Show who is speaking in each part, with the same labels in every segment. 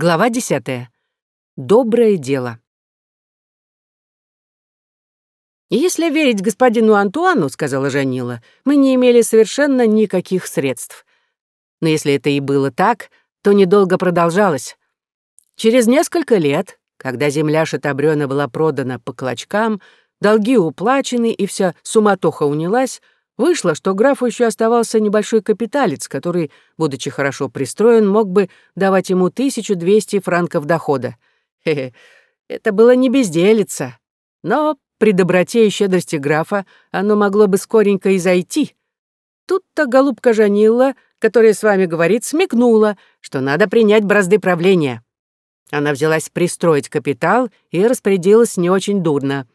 Speaker 1: Глава десятая. Доброе дело. «Если верить господину Антуану, — сказала Жанила, — мы не имели совершенно никаких средств. Но если это и было так, то недолго продолжалось. Через несколько лет, когда земля Шатабрёна была продана по клочкам, долги уплачены и вся суматоха унялась, вышло, что графу еще оставался небольшой капиталец, который, будучи хорошо пристроен, мог бы давать ему 1200 франков дохода. Хе -хе, это было не безделица. Но при доброте и щедрости графа оно могло бы скоренько и зайти. Тут-то голубка Жанилла, которая с вами говорит, смекнула, что надо принять бразды правления. Она взялась пристроить капитал и распорядилась не очень дурно.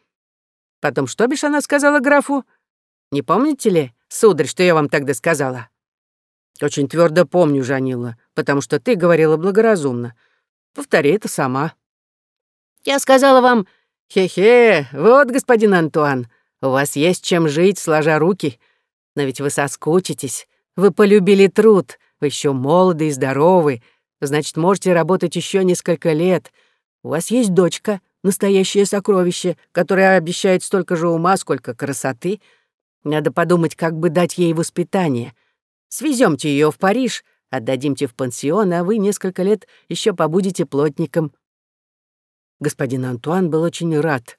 Speaker 1: Потом что бишь она сказала графу? Не помните ли, сударь, что я вам тогда сказала? Очень твердо помню, Жанилла, потому что ты говорила благоразумно. Повтори это сама. Я сказала вам, «Хе-хе, вот, господин Антуан, у вас есть чем жить, сложа руки. Но ведь вы соскучитесь, вы полюбили труд, вы еще молоды и здоровы, значит, можете работать еще несколько лет. У вас есть дочка, настоящее сокровище, которое обещает столько же ума, сколько красоты. Надо подумать, как бы дать ей воспитание. Свеземте ее в Париж, отдадимте в пансион, а вы несколько лет еще побудете плотником. Господин Антуан был очень рад.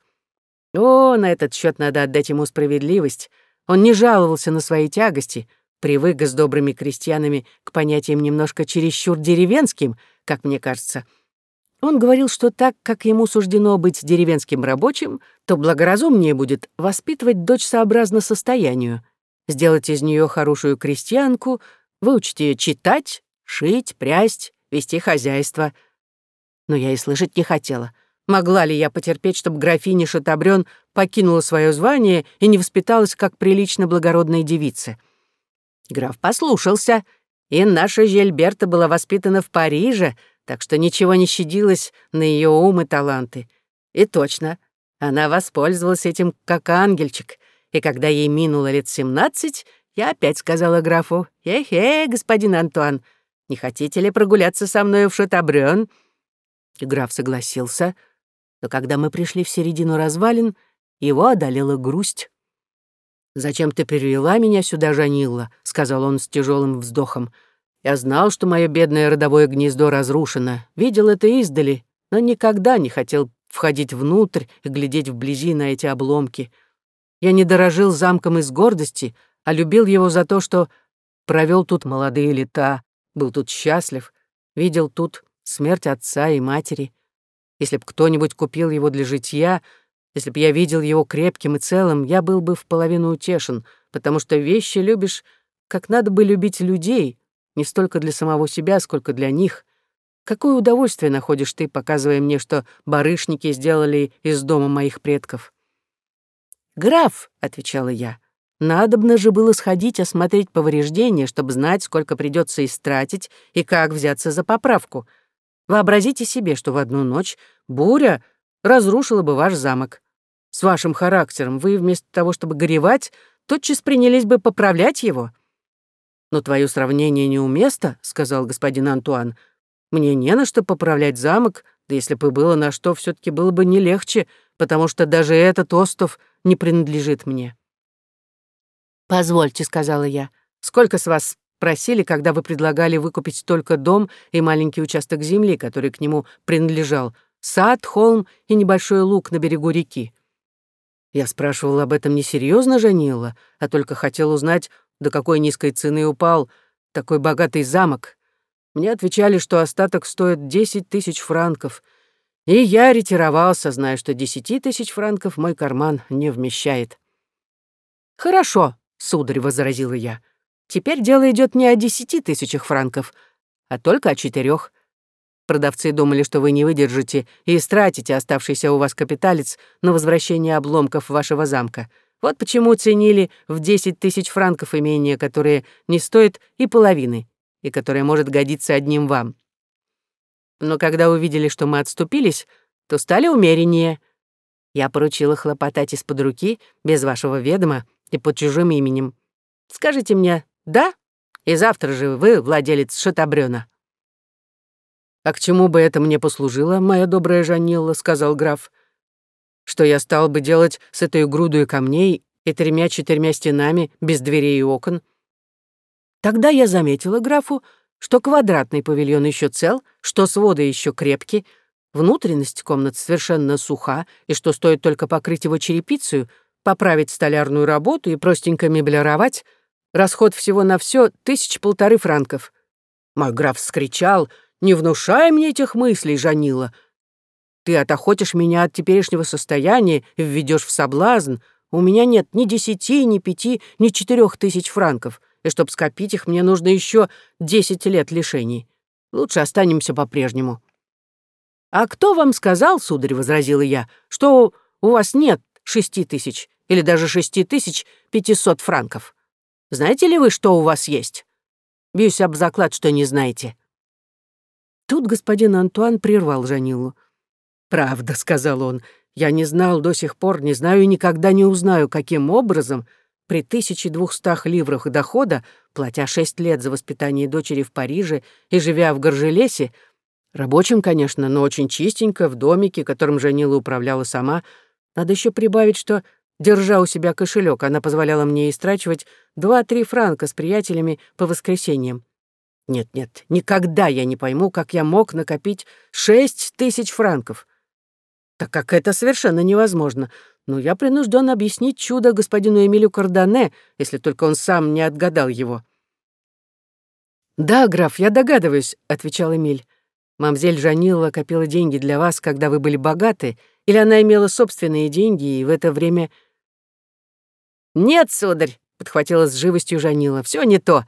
Speaker 1: О, на этот счет надо отдать ему справедливость. Он не жаловался на свои тягости, привык с добрыми крестьянами к понятиям немножко чересчур деревенским, как мне кажется. Он говорил, что так как ему суждено быть деревенским рабочим, то благоразумнее будет воспитывать дочь сообразно состоянию, сделать из нее хорошую крестьянку, выучить ее читать, шить, прясть, вести хозяйство. Но я и слышать не хотела — Могла ли я потерпеть, чтобы графиня Шатабрён покинула свое звание и не воспиталась как прилично благородная девица? Граф послушался, и наша Жельберта была воспитана в Париже, так что ничего не щадилось на ее ум и таланты. И точно, она воспользовалась этим как ангельчик, и когда ей минуло лет семнадцать, я опять сказала графу, «Хе-хе, господин Антуан, не хотите ли прогуляться со мной в Шатабрён?» И граф согласился — но когда мы пришли в середину развалин, его одолела грусть. «Зачем ты перевела меня сюда, Жанилла?» — сказал он с тяжелым вздохом. «Я знал, что мое бедное родовое гнездо разрушено, видел это издали, но никогда не хотел входить внутрь и глядеть вблизи на эти обломки. Я не дорожил замком из гордости, а любил его за то, что провел тут молодые лета, был тут счастлив, видел тут смерть отца и матери. Если б кто-нибудь купил его для житья, если б я видел его крепким и целым, я был бы в половину утешен, потому что вещи любишь, как надо бы любить людей, не столько для самого себя, сколько для них. Какое удовольствие находишь ты, показывая мне, что барышники сделали из дома моих предков? «Граф», — отвечала я, — «надобно же было сходить осмотреть повреждения, чтобы знать, сколько придется истратить и как взяться за поправку». Вообразите себе, что в одну ночь буря разрушила бы ваш замок. С вашим характером вы вместо того, чтобы горевать, тотчас принялись бы поправлять его. «Но твое сравнение неуместно», — сказал господин Антуан. «Мне не на что поправлять замок, да если бы было на что, все таки было бы не легче, потому что даже этот остров не принадлежит мне». «Позвольте», — сказала я, — «сколько с вас просили, когда вы предлагали выкупить только дом и маленький участок земли, который к нему принадлежал, сад, холм и небольшой луг на берегу реки. Я спрашивал об этом несерьезно, Жанила, а только хотел узнать, до какой низкой цены упал такой богатый замок. Мне отвечали, что остаток стоит десять тысяч франков, и я ретировался, зная, что десяти тысяч франков мой карман не вмещает. «Хорошо», — сударь, — возразила я, — Теперь дело идет не о десяти тысячах франков, а только о четырех. Продавцы думали, что вы не выдержите и истратите оставшийся у вас капиталец на возвращение обломков вашего замка. Вот почему ценили в десять тысяч франков имение, которое не стоит и половины, и которое может годиться одним вам. Но когда увидели, что мы отступились, то стали умереннее. Я поручила хлопотать из-под руки, без вашего ведома и под чужим именем. Скажите мне, да? И завтра же вы владелец Шатабрёна. «А к чему бы это мне послужило, моя добрая Жанилла?» — сказал граф. «Что я стал бы делать с этой грудой камней и тремя-четырьмя стенами без дверей и окон?» Тогда я заметила графу, что квадратный павильон еще цел, что своды еще крепки, внутренность комнат совершенно суха, и что стоит только покрыть его черепицей, поправить столярную работу и простенько меблировать, расход всего на все тысяч полторы франков. Мой граф вскричал, «Не внушай мне этих мыслей, Жанила. Ты отохотишь меня от теперешнего состояния и введешь в соблазн. У меня нет ни десяти, ни пяти, ни четырех тысяч франков и чтобы скопить их, мне нужно еще десять лет лишений. Лучше останемся по-прежнему». «А кто вам сказал, сударь, — возразила я, — что у вас нет шести тысяч или даже шести тысяч пятисот франков? Знаете ли вы, что у вас есть? Бьюсь об заклад, что не знаете». Тут господин Антуан прервал Жанилу. «Правда», — сказал он, — «я не знал до сих пор, не знаю и никогда не узнаю, каким образом при 1200 ливрах дохода, платя 6 лет за воспитание дочери в Париже и живя в Горжелесе, рабочим, конечно, но очень чистенько, в домике, которым Жанила управляла сама, надо еще прибавить, что, держа у себя кошелек, она позволяла мне истрачивать 2-3 франка с приятелями по воскресеньям. Нет-нет, никогда я не пойму, как я мог накопить 6 тысяч франков. Так как это совершенно невозможно — но я принужден объяснить чудо господину Эмилю Кардане, если только он сам не отгадал его». «Да, граф, я догадываюсь», — отвечал Эмиль. «Мамзель Жанила копила деньги для вас, когда вы были богаты, или она имела собственные деньги, и в это время...» «Нет, сударь», — подхватила с живостью Жанила, — «всё не то.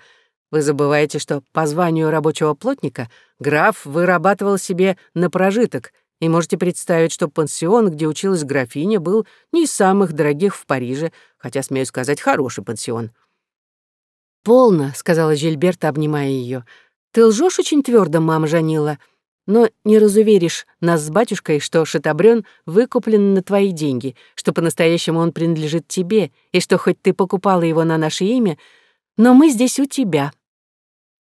Speaker 1: Вы забываете, что по званию рабочего плотника граф вырабатывал себе на прожиток, и можете представить, что пансион, где училась графиня, был не из самых дорогих в Париже, хотя, смею сказать, хороший пансион. «Полно», — сказала Жильберта, обнимая ее. «Ты лжешь очень твердо, мама Жанила, но не разуверишь нас с батюшкой, что шатабрён выкуплен на твои деньги, что по-настоящему он принадлежит тебе, и что хоть ты покупала его на наше имя, но мы здесь у тебя».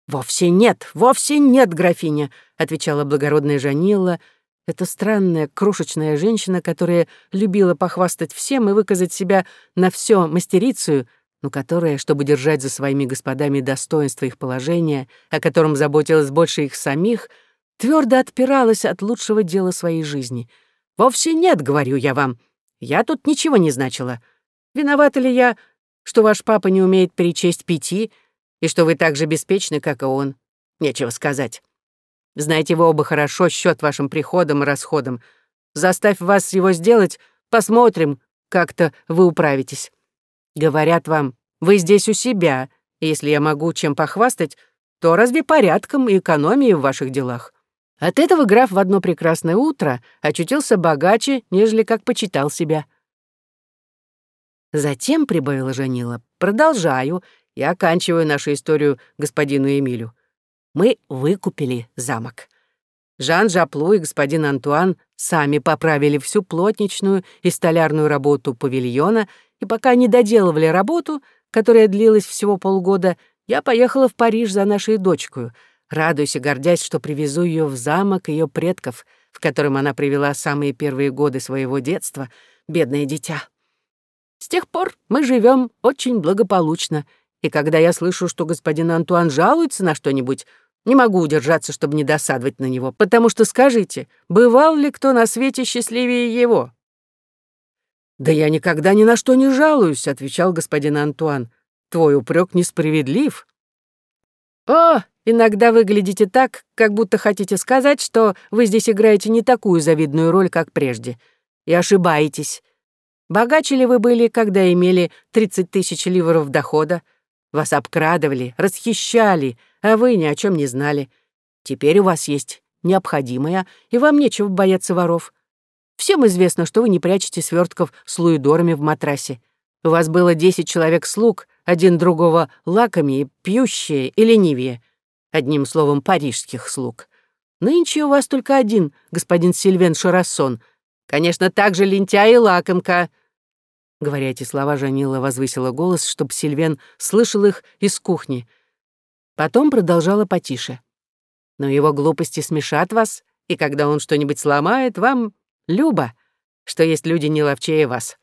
Speaker 1: «Вовсе нет, вовсе нет, графиня», — отвечала благородная Жанила, — эта странная, крошечная женщина, которая любила похвастать всем и выказать себя на все мастерицию, но которая, чтобы держать за своими господами достоинство их положения, о котором заботилась больше их самих, твердо отпиралась от лучшего дела своей жизни. «Вовсе нет, — говорю я вам, — я тут ничего не значила. Виновата ли я, что ваш папа не умеет перечесть пяти, и что вы так же беспечны, как и он? Нечего сказать. Знаете вы оба хорошо счет вашим приходам и расходам. Заставь вас его сделать, посмотрим, как-то вы управитесь. Говорят вам, вы здесь у себя, и если я могу чем похвастать, то разве порядком и экономией в ваших делах? От этого граф в одно прекрасное утро очутился богаче, нежели как почитал себя. Затем, — прибавила Жанила, — продолжаю и оканчиваю нашу историю господину Эмилю мы выкупили замок. Жан Жаплу и господин Антуан сами поправили всю плотничную и столярную работу павильона, и пока не доделывали работу, которая длилась всего полгода, я поехала в Париж за нашей дочкой, радуясь и гордясь, что привезу ее в замок ее предков, в котором она провела самые первые годы своего детства, бедное дитя. С тех пор мы живем очень благополучно — и когда я слышу, что господин Антуан жалуется на что-нибудь, не могу удержаться, чтобы не досадовать на него, потому что, скажите, бывал ли кто на свете счастливее его?» «Да я никогда ни на что не жалуюсь», — отвечал господин Антуан. «Твой упрек несправедлив». «О, иногда вы глядите так, как будто хотите сказать, что вы здесь играете не такую завидную роль, как прежде. И ошибаетесь. Богаче ли вы были, когда имели 30 тысяч ливров дохода? Вас обкрадывали, расхищали, а вы ни о чем не знали. Теперь у вас есть необходимое, и вам нечего бояться воров. Всем известно, что вы не прячете свертков с луидорами в матрасе. У вас было десять человек слуг, один другого лакомее, пьющие и ленивее. Одним словом, парижских слуг. Нынче у вас только один, господин Сильвен Шарассон. Конечно, также лентяй и лакомка. Говоря эти слова, Жанила возвысила голос, чтобы Сильвен слышал их из кухни. Потом продолжала потише. Но его глупости смешат вас, и когда он что-нибудь сломает, вам любо, что есть люди не ловчее вас.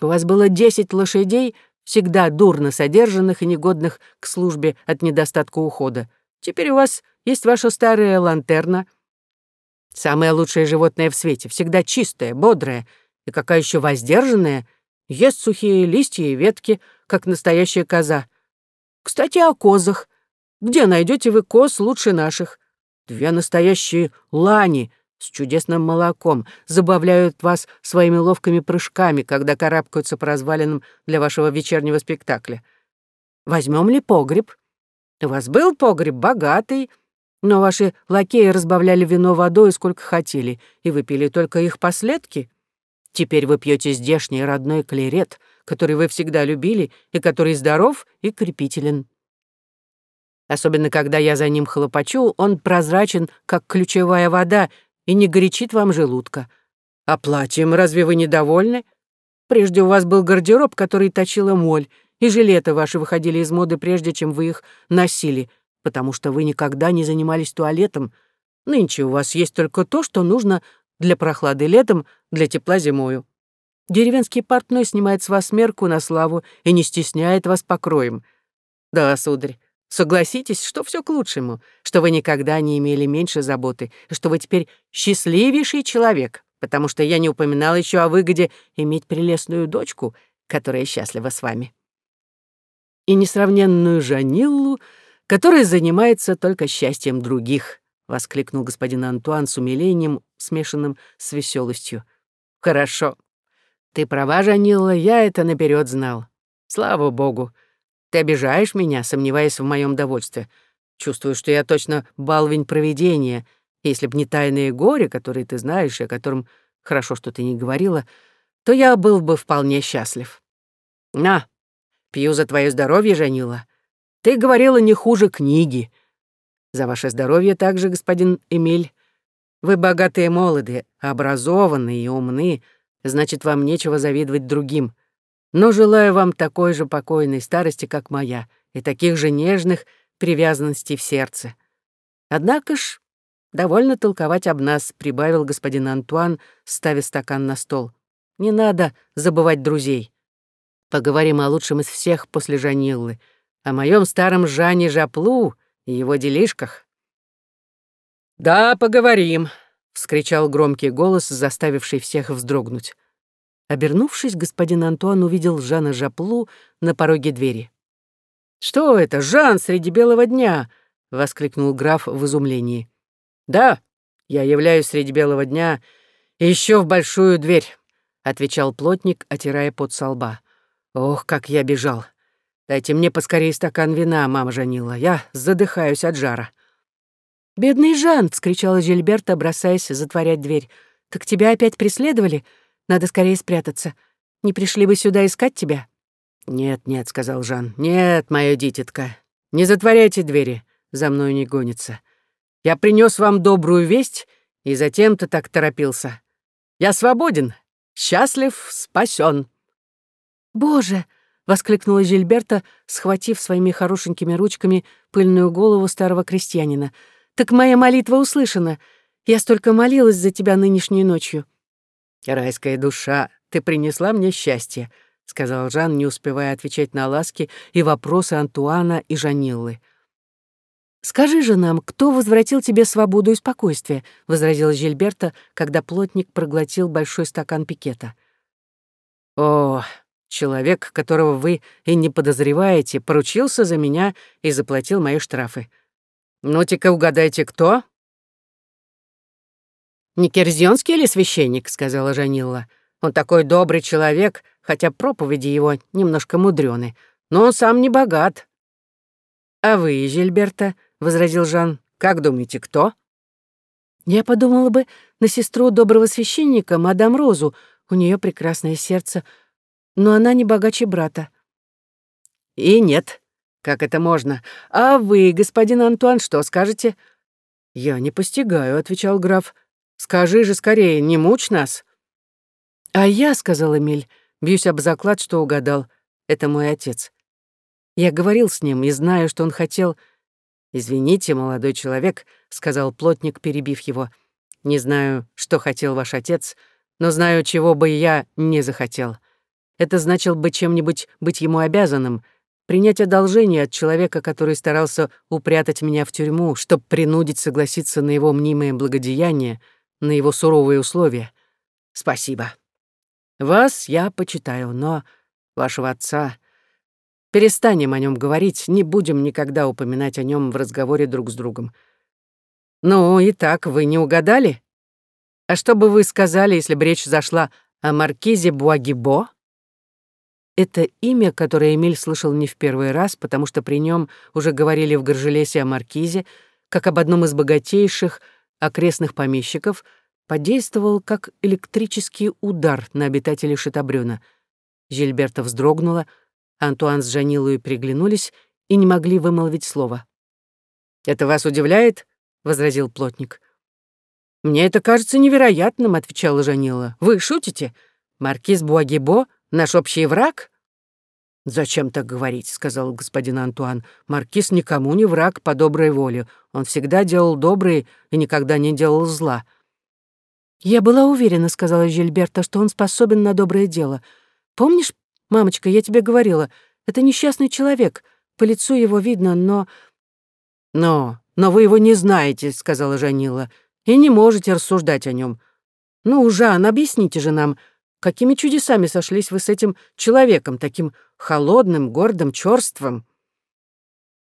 Speaker 1: У вас было десять лошадей, всегда дурно содержанных и негодных к службе от недостатка ухода. Теперь у вас есть ваша старая лантерна. Самое лучшее животное в свете, всегда чистое, бодрое, и какая еще воздержанная, ест сухие листья и ветки, как настоящая коза. Кстати, о козах. Где найдете вы коз лучше наших? Две настоящие лани с чудесным молоком забавляют вас своими ловкими прыжками, когда карабкаются по развалинам для вашего вечернего спектакля. Возьмем ли погреб? У вас был погреб богатый, но ваши лакеи разбавляли вино водой сколько хотели, и выпили только их последки. Теперь вы пьете здешний родной клерет, который вы всегда любили и который здоров и крепителен. Особенно, когда я за ним хлопочу, он прозрачен, как ключевая вода, и не горячит вам желудка. А платьем разве вы недовольны? Прежде у вас был гардероб, который точила моль, и жилеты ваши выходили из моды прежде, чем вы их носили, потому что вы никогда не занимались туалетом. Нынче у вас есть только то, что нужно для прохлады летом, для тепла зимою. Деревенский портной снимает с вас мерку на славу и не стесняет вас покроем. Да, сударь, согласитесь, что все к лучшему, что вы никогда не имели меньше заботы, что вы теперь счастливейший человек, потому что я не упоминал еще о выгоде иметь прелестную дочку, которая счастлива с вами и несравненную Жаниллу, которая занимается только счастьем других», — воскликнул господин Антуан с умилением, смешанным с веселостью. «Хорошо. Ты права, Жанилла, я это наперед знал. Слава богу. Ты обижаешь меня, сомневаясь в моем довольстве. Чувствую, что я точно балвень провидения. Если б не тайное горе, которое ты знаешь, и о котором хорошо, что ты не говорила, то я был бы вполне счастлив. На, Пью за твое здоровье, Жанила. Ты говорила не хуже книги. За ваше здоровье также, господин Эмиль. Вы богатые молоды, образованные и умны, значит, вам нечего завидовать другим. Но желаю вам такой же покойной старости, как моя, и таких же нежных привязанностей в сердце. Однако ж, довольно толковать об нас, прибавил господин Антуан, ставя стакан на стол. Не надо забывать друзей. Поговорим о лучшем из всех после Жаниллы, о моем старом Жане Жаплу и его делишках». «Да, поговорим», — вскричал громкий голос, заставивший всех вздрогнуть. Обернувшись, господин Антуан увидел Жана Жаплу на пороге двери. «Что это, Жан, среди белого дня?» — воскликнул граф в изумлении. «Да, я являюсь среди белого дня еще в большую дверь», — отвечал плотник, отирая пот со лба. Ох, как я бежал. Дайте мне поскорее стакан вина, мама Жанила. Я задыхаюсь от жара. «Бедный Жан!» — вскричала Жильберта, бросаясь затворять дверь. «Так тебя опять преследовали? Надо скорее спрятаться. Не пришли бы сюда искать тебя?» «Нет, нет», — сказал Жан. «Нет, моя дитятка, не затворяйте двери, за мной не гонится. Я принес вам добрую весть, и затем ты так торопился. Я свободен, счастлив, спасен. «Боже!» — воскликнула Жильберта, схватив своими хорошенькими ручками пыльную голову старого крестьянина. «Так моя молитва услышана. Я столько молилась за тебя нынешней ночью». «Райская душа, ты принесла мне счастье», — сказал Жан, не успевая отвечать на ласки и вопросы Антуана и Жаниллы. «Скажи же нам, кто возвратил тебе свободу и спокойствие?» — возразила Жильберта, когда плотник проглотил большой стакан пикета. «О, Человек, которого вы и не подозреваете, поручился за меня и заплатил мои штрафы. Ну-ка угадайте, кто?» «Не Керзионский ли священник?» — сказала Жанилла. «Он такой добрый человек, хотя проповеди его немножко мудрены, но он сам не богат». «А вы, Жильберта?» — возразил Жан. «Как думаете, кто?» «Я подумала бы на сестру доброго священника, мадам Розу. У нее прекрасное сердце, но она не богаче брата. И нет, как это можно? А вы, господин Антуан, что скажете? Я не постигаю, отвечал граф. Скажи же скорее, не мучь нас. А я, сказал Эмиль, бьюсь об заклад, что угадал. Это мой отец. Я говорил с ним и знаю, что он хотел... Извините, молодой человек, сказал плотник, перебив его. «Не знаю, что хотел ваш отец, но знаю, чего бы я не захотел. Это значил бы чем-нибудь быть ему обязанным, принять одолжение от человека, который старался упрятать меня в тюрьму, чтобы принудить согласиться на его мнимое благодеяние, на его суровые условия. Спасибо. Вас я почитаю, но вашего отца... Перестанем о нем говорить, не будем никогда упоминать о нем в разговоре друг с другом. Ну, и так вы не угадали? А что бы вы сказали, если бы речь зашла о маркизе Буагибо? Это имя, которое Эмиль слышал не в первый раз, потому что при нем уже говорили в Горжелесе о маркизе, как об одном из богатейших окрестных помещиков, подействовал как электрический удар на обитателей Шатабрёна. Жильберта вздрогнула, Антуан с Жанилой приглянулись и не могли вымолвить слова. «Это вас удивляет?» — возразил плотник. «Мне это кажется невероятным», — отвечала Жанила. «Вы шутите? Маркиз Буагибо — наш общий враг?» «Зачем так говорить?» — сказал господин Антуан. «Маркиз никому не враг по доброй воле. Он всегда делал добрые и никогда не делал зла». «Я была уверена», — сказала Жильберта, «что он способен на доброе дело. Помнишь, мамочка, я тебе говорила, это несчастный человек. По лицу его видно, но...» «Но, но вы его не знаете», — сказала Жанила и не можете рассуждать о нем. Ну, Жан, объясните же нам, какими чудесами сошлись вы с этим человеком, таким холодным, гордым, чёрствым?»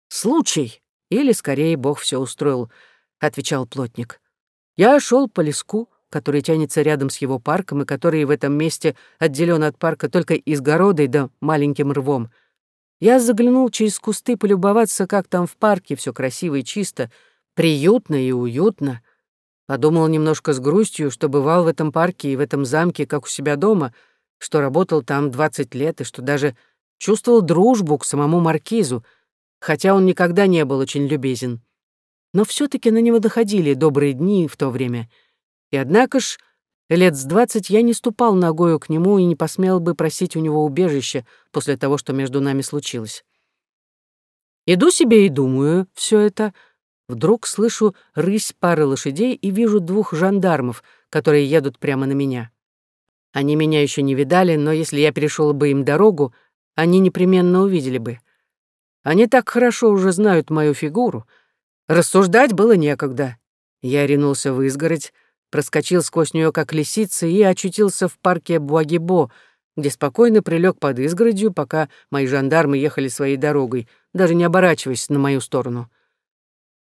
Speaker 1: «Случай, или, скорее, Бог все устроил», — отвечал плотник. «Я шел по леску, который тянется рядом с его парком и который в этом месте отделен от парка только изгородой да маленьким рвом. Я заглянул через кусты полюбоваться, как там в парке все красиво и чисто, приютно и уютно. Подумал немножко с грустью, что бывал в этом парке и в этом замке, как у себя дома, что работал там 20 лет и что даже чувствовал дружбу к самому маркизу, хотя он никогда не был очень любезен. Но все таки на него доходили добрые дни в то время. И однако ж, лет с двадцать я не ступал ногою к нему и не посмел бы просить у него убежища после того, что между нами случилось. Иду себе и думаю все это — Вдруг слышу рысь пары лошадей и вижу двух жандармов, которые едут прямо на меня. Они меня еще не видали, но если я перешел бы им дорогу, они непременно увидели бы. Они так хорошо уже знают мою фигуру. Рассуждать было некогда. Я ринулся в изгородь, проскочил сквозь нее как лисица и очутился в парке Буагибо, где спокойно прилег под изгородью, пока мои жандармы ехали своей дорогой, даже не оборачиваясь на мою сторону.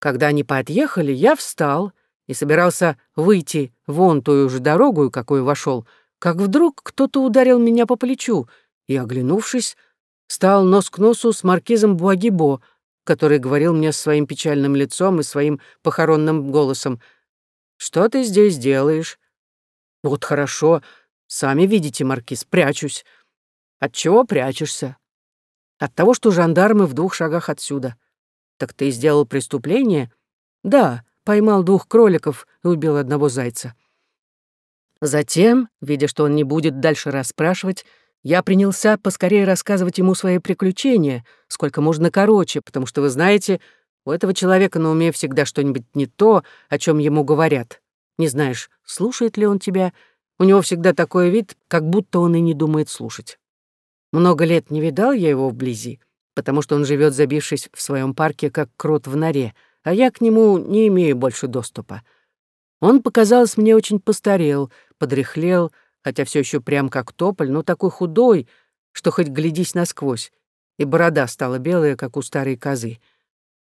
Speaker 1: Когда они подъехали, я встал и собирался выйти вон ту же дорогу, какую вошел, как вдруг кто-то ударил меня по плечу и, оглянувшись, стал нос к носу с маркизом Буагибо, который говорил мне своим печальным лицом и своим похоронным голосом. «Что ты здесь делаешь?» «Вот хорошо. Сами видите, маркиз, прячусь». «От чего прячешься?» «От того, что жандармы в двух шагах отсюда». «Так ты сделал преступление?» «Да, поймал двух кроликов и убил одного зайца». Затем, видя, что он не будет дальше расспрашивать, я принялся поскорее рассказывать ему свои приключения, сколько можно короче, потому что, вы знаете, у этого человека на уме всегда что-нибудь не то, о чем ему говорят. Не знаешь, слушает ли он тебя, у него всегда такой вид, как будто он и не думает слушать. Много лет не видал я его вблизи, потому что он живет, забившись в своем парке, как крот в норе, а я к нему не имею больше доступа. Он, показалось мне, очень постарел, подряхлел, хотя все еще прям как тополь, но такой худой, что хоть глядись насквозь, и борода стала белая, как у старой козы.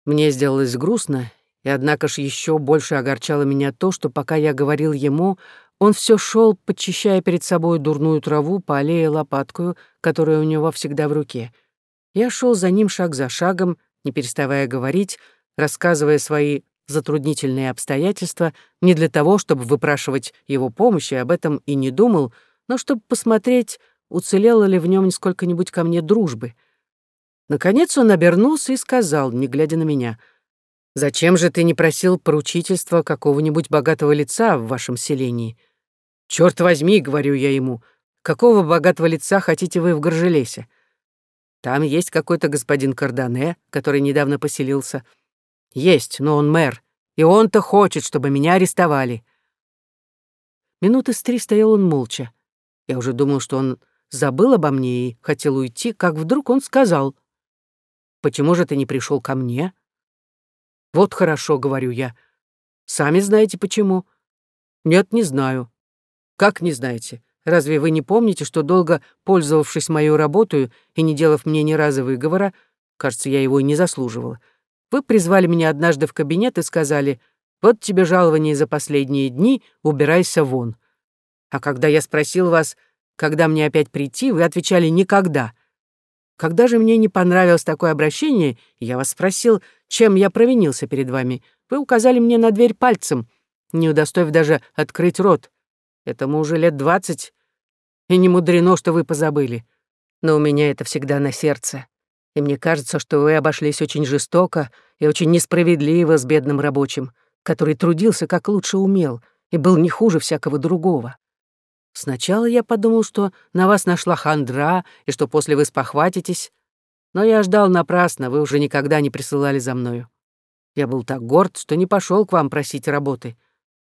Speaker 1: Мне сделалось грустно, и однако ж еще больше огорчало меня то, что пока я говорил ему, он все шел, подчищая перед собой дурную траву по аллее лопаткою, которая у него всегда в руке — я шел за ним шаг за шагом, не переставая говорить, рассказывая свои затруднительные обстоятельства не для того, чтобы выпрашивать его помощи, об этом и не думал, но чтобы посмотреть, уцелела ли в нем сколько-нибудь ко мне дружбы. Наконец он обернулся и сказал, не глядя на меня, «Зачем же ты не просил поручительства какого-нибудь богатого лица в вашем селении?» «Чёрт возьми», — говорю я ему, — «какого богатого лица хотите вы в Горжелесе?» Там есть какой-то господин Кардане, который недавно поселился. Есть, но он мэр, И он-то хочет, чтобы меня арестовали». Минуты с три стоял он молча. Я уже думал, что он забыл обо мне и хотел уйти, как вдруг он сказал. «Почему же ты не пришел ко мне?» «Вот хорошо», — говорю я. «Сами знаете, почему?» «Нет, не знаю». «Как не знаете? Разве вы не помните, что долго пользовавшись мою работу и не делав мне ни разу выговора, кажется, я его и не заслуживала, вы призвали меня однажды в кабинет и сказали, «Вот тебе жалование за последние дни, убирайся вон». А когда я спросил вас, когда мне опять прийти, вы отвечали «никогда». Когда же мне не понравилось такое обращение, я вас спросил, чем я провинился перед вами, вы указали мне на дверь пальцем, не удостоив даже открыть рот. Этому уже лет двадцать, и не мудрено, что вы позабыли. Но у меня это всегда на сердце. И мне кажется, что вы обошлись очень жестоко и очень несправедливо с бедным рабочим, который трудился как лучше умел и был не хуже всякого другого. Сначала я подумал, что на вас нашла хандра, и что после вы спохватитесь, но я ждал напрасно, вы уже никогда не присылали за мною. Я был так горд, что не пошел к вам просить работы.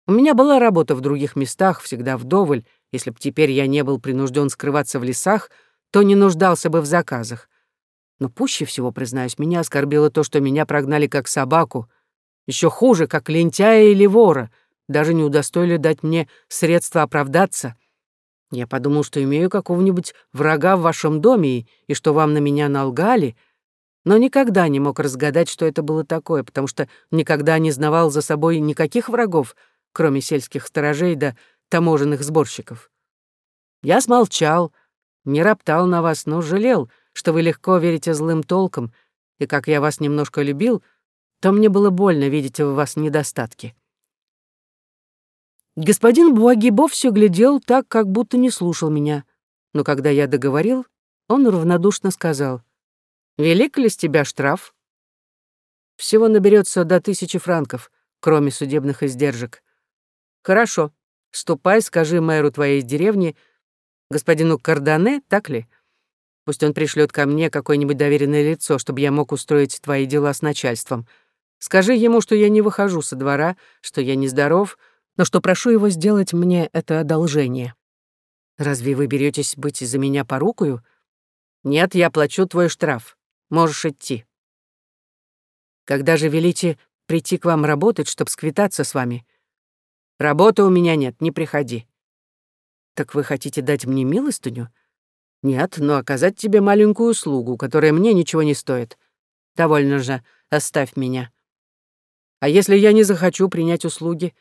Speaker 1: У меня была работа в других местах, всегда вдоволь. Если б теперь я не был принужден скрываться в лесах, то не нуждался бы в заказах. Но пуще всего, признаюсь, меня оскорбило то, что меня прогнали как собаку. Еще хуже, как лентяя или вора. Даже не удостоили дать мне средства оправдаться. Я подумал, что имею какого-нибудь врага в вашем доме и что вам на меня налгали, но никогда не мог разгадать, что это было такое, потому что никогда не знавал за собой никаких врагов, кроме сельских сторожей да таможенных сборщиков. Я смолчал, не роптал на вас, но жалел, что вы легко верите злым толкам, и как я вас немножко любил, то мне было больно видеть в вас недостатки. Господин Буагибо все глядел так, как будто не слушал меня. Но когда я договорил, он равнодушно сказал, «Велик ли с тебя штраф?» «Всего наберется до тысячи франков, кроме судебных издержек». «Хорошо. Ступай, скажи мэру твоей деревни, господину Кардане, так ли? Пусть он пришлет ко мне какое-нибудь доверенное лицо, чтобы я мог устроить твои дела с начальством. Скажи ему, что я не выхожу со двора, что я нездоров, но что прошу его сделать мне это одолжение. Разве вы беретесь быть за меня порукою? Нет, я плачу твой штраф. Можешь идти. Когда же велите прийти к вам работать, чтобы сквитаться с вами? Работы у меня нет, не приходи. Так вы хотите дать мне милостыню? Нет, но оказать тебе маленькую услугу, которая мне ничего не стоит. Довольно же, оставь меня. А если я не захочу принять услуги,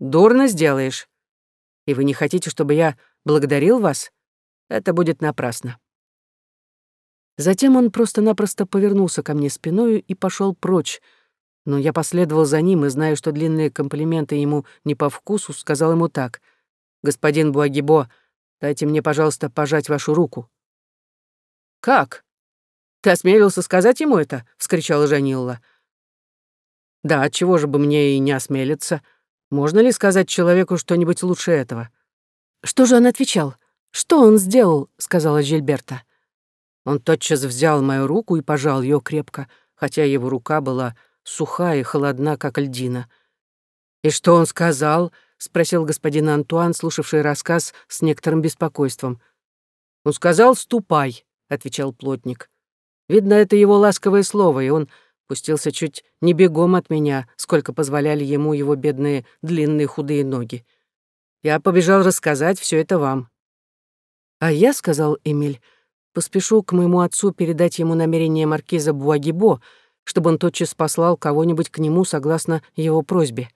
Speaker 1: Дурно сделаешь. И вы не хотите, чтобы я благодарил вас? Это будет напрасно. Затем он просто-напросто повернулся ко мне спиною и пошел прочь, но я последовал за ним и, зная, что длинные комплименты ему не по вкусу, сказал ему так. «Господин Буагибо, дайте мне, пожалуйста, пожать вашу руку». «Как? Ты осмелился сказать ему это?» — вскричала Жанилла. «Да, отчего же бы мне и не осмелиться?» Можно ли сказать человеку что-нибудь лучше этого? Что же он отвечал? Что он сделал? сказала Жильберта. Он тотчас взял мою руку и пожал ее крепко, хотя его рука была сухая и холодна, как льдина. «И что он сказал?» — спросил господин Антуан, слушавший рассказ с некоторым беспокойством. «Он сказал, ступай», — отвечал плотник. Видно, это его ласковое слово, и он пустился чуть не бегом от меня, сколько позволяли ему его бедные длинные худые ноги. Я побежал рассказать все это вам. А я, — сказал Эмиль, — поспешу к моему отцу передать ему намерение маркиза Буагибо, чтобы он тотчас послал кого-нибудь к нему согласно его просьбе.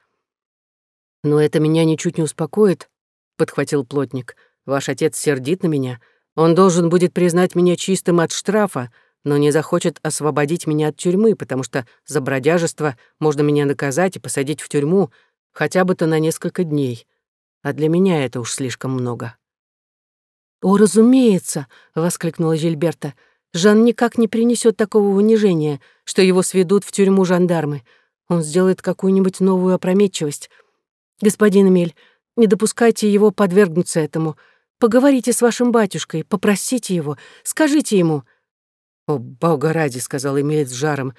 Speaker 1: «Но это меня ничуть не успокоит», — подхватил плотник. «Ваш отец сердит на меня. Он должен будет признать меня чистым от штрафа, но не захочет освободить меня от тюрьмы, потому что за бродяжество можно меня наказать и посадить в тюрьму хотя бы то на несколько дней. А для меня это уж слишком много». «О, разумеется!» — воскликнула Жильберта. «Жан никак не принесет такого унижения, что его сведут в тюрьму жандармы. Он сделает какую-нибудь новую опрометчивость. Господин Эмиль, не допускайте его подвергнуться этому. Поговорите с вашим батюшкой, попросите его, скажите ему...» «О, бога ради», — сказал Эмиль с жаром,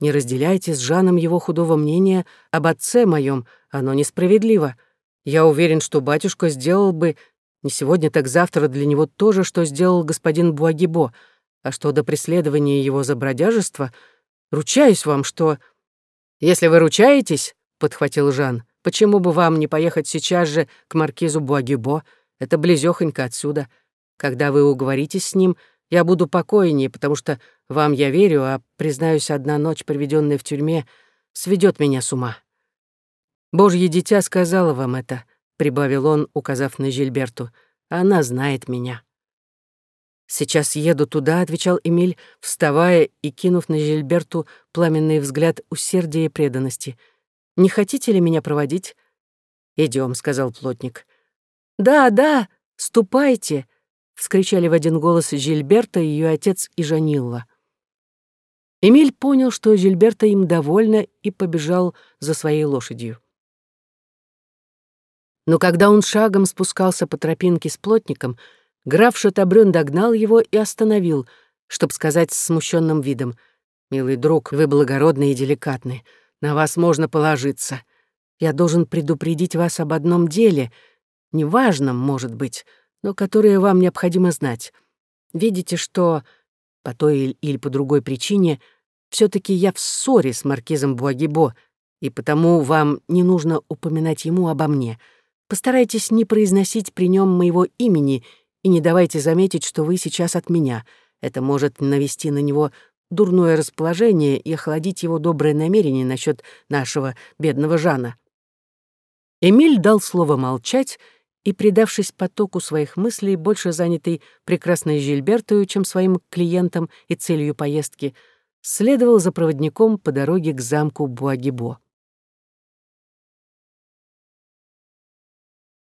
Speaker 1: Не разделяйте с Жаном его худого мнения об отце моем, оно несправедливо. Я уверен, что батюшка сделал бы не сегодня, так завтра для него то же, что сделал господин Буагибо, а что до преследования его за бродяжество, ручаюсь вам, что... Если вы ручаетесь, — подхватил Жан, — почему бы вам не поехать сейчас же к маркизу Буагибо? Это близёхонько отсюда. Когда вы уговоритесь с ним, я буду покойнее, потому что вам я верю, а, признаюсь, одна ночь, проведенная в тюрьме, сведет меня с ума. Божье дитя сказала вам это, — прибавил он, указав на Жильберту. Она знает меня. «Сейчас еду туда», — отвечал Эмиль, вставая и кинув на Жильберту пламенный взгляд усердия и преданности. «Не хотите ли меня проводить?» Идем, сказал плотник. «Да, да, ступайте!» — вскричали в один голос Жильберта, ее отец и Жанилла. Эмиль понял, что Жильберта им довольна, и побежал за своей лошадью. Но когда он шагом спускался по тропинке с плотником, граф Шатабрён догнал его и остановил, чтобы сказать с смущенным видом, «Милый друг, вы благородны и деликатны, на вас можно положиться. Я должен предупредить вас об одном деле — неважном, может быть, но которые вам необходимо знать. Видите, что по той или по другой причине все таки я в ссоре с маркизом Буагибо, и потому вам не нужно упоминать ему обо мне. Постарайтесь не произносить при нем моего имени и не давайте заметить, что вы сейчас от меня. Это может навести на него дурное расположение и охладить его доброе намерение насчет нашего бедного Жана». Эмиль дал слово молчать, и, предавшись потоку своих мыслей, больше занятый прекрасной Жильбертою, чем своим клиентом и целью поездки, следовал за проводником по дороге к замку Буагибо.